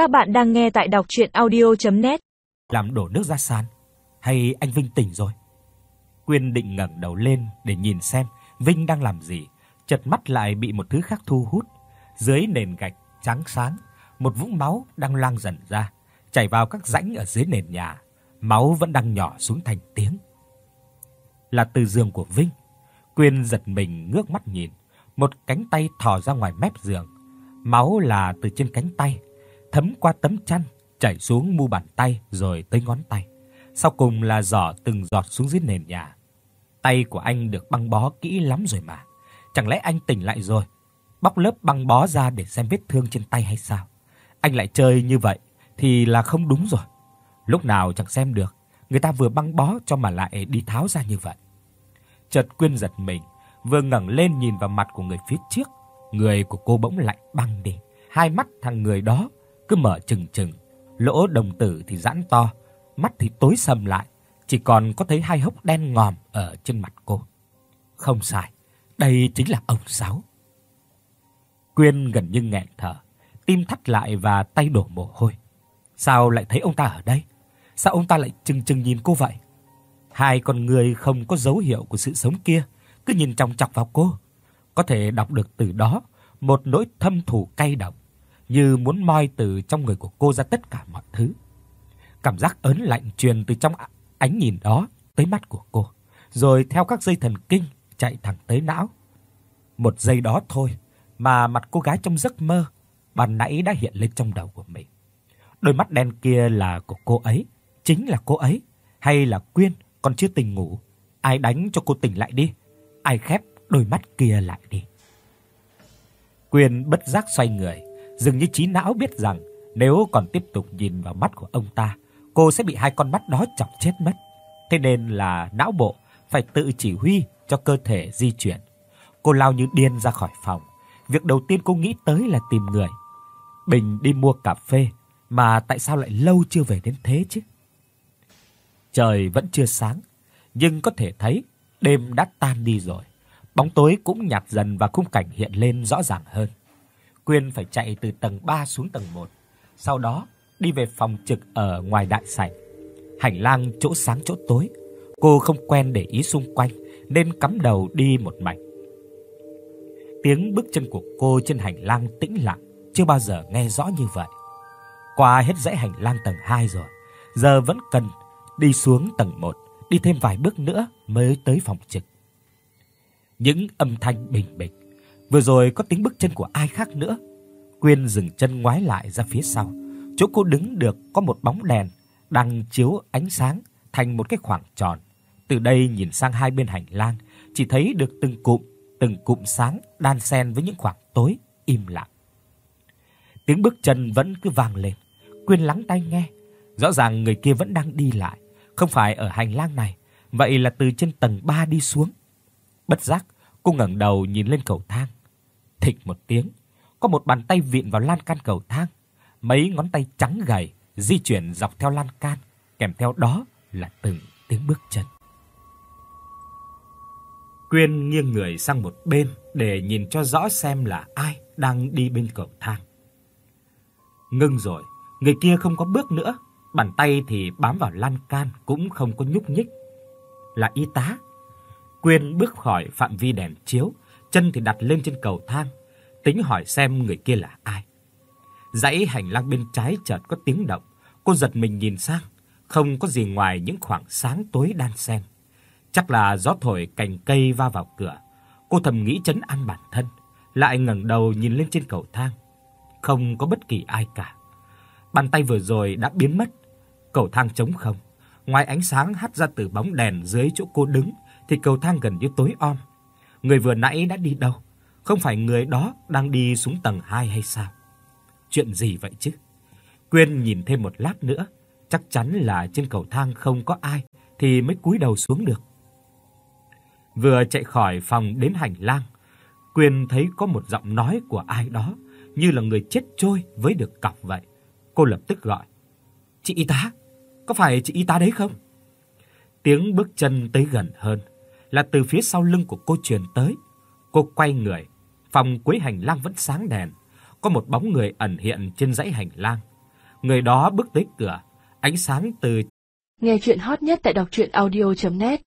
Các bạn đang nghe tại đọc audio net Làm đổ nước ra sàn hay anh Vinh tỉnh rồi? Quyên định ngẩng đầu lên để nhìn xem Vinh đang làm gì, chợt mắt lại bị một thứ khác thu hút. Dưới nền gạch trắng sáng, một vũng máu đang loang dần ra, chảy vào các rãnh ở dưới nền nhà. Máu vẫn đang nhỏ xuống thành tiếng. Là từ giường của Vinh. Quyên giật mình ngước mắt nhìn, một cánh tay thò ra ngoài mép giường. Máu là từ trên cánh tay thấm qua tấm chăn, chảy xuống mu bàn tay rồi tới ngón tay. Sau cùng là giỏ từng giọt xuống dưới nền nhà. Tay của anh được băng bó kỹ lắm rồi mà. Chẳng lẽ anh tỉnh lại rồi, bóc lớp băng bó ra để xem vết thương trên tay hay sao? Anh lại chơi như vậy thì là không đúng rồi. Lúc nào chẳng xem được, người ta vừa băng bó cho mà lại đi tháo ra như vậy. Chợt Quyên giật mình, vừa ngẩng lên nhìn vào mặt của người phía trước, người của cô bỗng lạnh băng đi. Hai mắt thằng người đó cứ mở trừng trừng, lỗ đồng tử thì giãn to, mắt thì tối sầm lại, chỉ còn có thấy hai hốc đen ngòm ở trên mặt cô. Không sai, đây chính là ông Sáu. Quyên gần như nghẹn thở, tim thắt lại và tay đổ mồ hôi. Sao lại thấy ông ta ở đây? Sao ông ta lại chừng chừng nhìn cô vậy? Hai con người không có dấu hiệu của sự sống kia cứ nhìn chòng chọc vào cô. Có thể đọc được từ đó một nỗi thâm thù cay độc như muốn moi từ trong người của cô ra tất cả mọi thứ. Cảm giác ớn lạnh truyền từ trong ánh nhìn đó tới mắt của cô, rồi theo các dây thần kinh chạy thẳng tới não. Một giây đó thôi mà mặt cô gái trong giấc mơ ban nãy đã hiện lên trong đầu của mình. Đôi mắt đen kia là của cô ấy, chính là cô ấy hay là Quyên còn chưa tỉnh ngủ? Ai đánh cho cô tỉnh lại đi? Ai khép đôi mắt kia lại đi? Quyên bất giác xoay người, dường như trí não biết rằng nếu còn tiếp tục nhìn vào mắt của ông ta, cô sẽ bị hai con mắt đó chọc chết mất. Thế nên là não bộ phải tự chỉ huy cho cơ thể di chuyển. Cô lao như điên ra khỏi phòng. Việc đầu tiên cô nghĩ tới là tìm người. Bình đi mua cà phê mà tại sao lại lâu chưa về đến thế chứ? Trời vẫn chưa sáng, nhưng có thể thấy đêm đã tan đi rồi. Bóng tối cũng nhạt dần và khung cảnh hiện lên rõ ràng hơn. Quyên phải chạy từ tầng 3 xuống tầng 1, sau đó đi về phòng trực ở ngoài đại sảnh. Hành lang chỗ sáng chỗ tối, cô không quen để ý xung quanh nên cắm đầu đi một mạch. Tiếng bước chân của cô trên hành lang tĩnh lặng, chưa bao giờ nghe rõ như vậy. Qua hết dãy hành lang tầng 2 rồi, giờ vẫn cần đi xuống tầng 1, đi thêm vài bước nữa mới tới phòng trực. Những âm thanh bình bịch Vừa rồi có tiếng bước chân của ai khác nữa. Quyên dừng chân ngoái lại ra phía sau. Chỗ cô đứng được có một bóng đèn đang chiếu ánh sáng thành một cái khoảng tròn. Từ đây nhìn sang hai bên hành lang, chỉ thấy được từng cụm, từng cụm sáng đan xen với những khoảng tối im lặng. Tiếng bước chân vẫn cứ vang lên. Quyên lắng tai nghe, rõ ràng người kia vẫn đang đi lại, không phải ở hành lang này, vậy là từ trên tầng 3 đi xuống. Bất giác, cô ngẩng đầu nhìn lên cầu thang. Thịch một tiếng, có một bàn tay vịn vào lan can cầu thang, mấy ngón tay trắng gầy di chuyển dọc theo lan can, kèm theo đó là từng tiếng bước chân. Quyên nghiêng người sang một bên để nhìn cho rõ xem là ai đang đi bên cầu thang. Ngưng rồi, người kia không có bước nữa, bàn tay thì bám vào lan can cũng không có nhúc nhích. Là y tá. Quyên bước khỏi phạm vi đèn chiếu, chân thì đặt lên trên cầu thang, tính hỏi xem người kia là ai. Dãy hành lang bên trái chợt có tiếng động, cô giật mình nhìn sang, không có gì ngoài những khoảng sáng tối đan xen. Chắc là gió thổi cành cây va vào cửa. Cô thầm nghĩ trấn an bản thân, lại ngẩng đầu nhìn lên trên cầu thang. Không có bất kỳ ai cả. Bàn tay vừa rồi đã biến mất, cầu thang trống không. Ngoài ánh sáng hắt ra từ bóng đèn dưới chỗ cô đứng thì cầu thang gần như tối om. Người vừa nãy đã đi đâu? Không phải người đó đang đi xuống tầng 2 hay sao? Chuyện gì vậy chứ? Quyên nhìn thêm một lát nữa, chắc chắn là trên cầu thang không có ai thì mới cúi đầu xuống được. Vừa chạy khỏi phòng đến hành lang, Quyên thấy có một giọng nói của ai đó, như là người chết trôi với được cọc vậy. Cô lập tức gọi: "Chị y tá, có phải chị y tá đấy không?" Tiếng bước chân tới gần hơn, là từ phía sau lưng của cô truyền tới. Cô quay người, phòng cuối hành lang vẫn sáng đèn, có một bóng người ẩn hiện trên dãy hành lang. Người đó bước tới cửa, ánh sáng từ Nghe truyện hot nhất tại doctruyenaudio.net